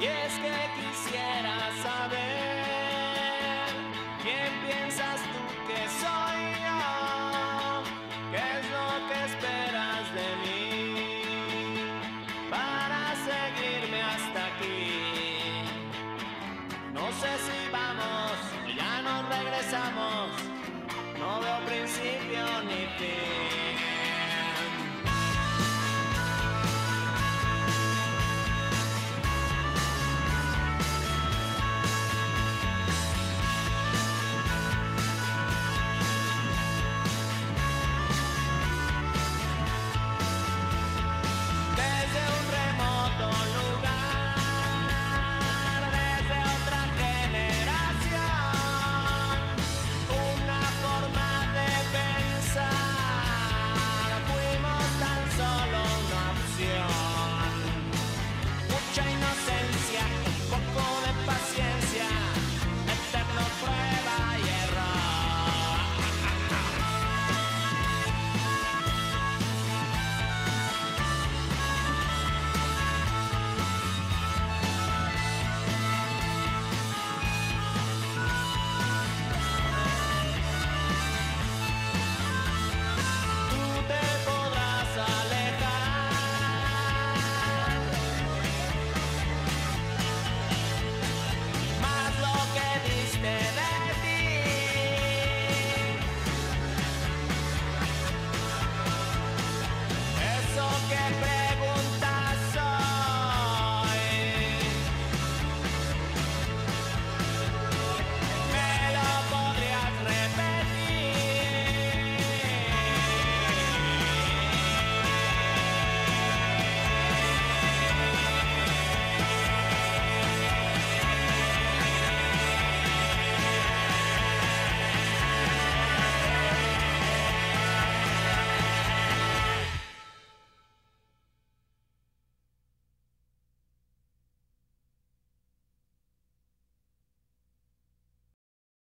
Y es que quisiera saber quién piensas tú que soy yo, qué es lo que esperas de mí para seguirme hasta aquí. No sé si vamos, ya nos regresamos, no veo principio ni fin.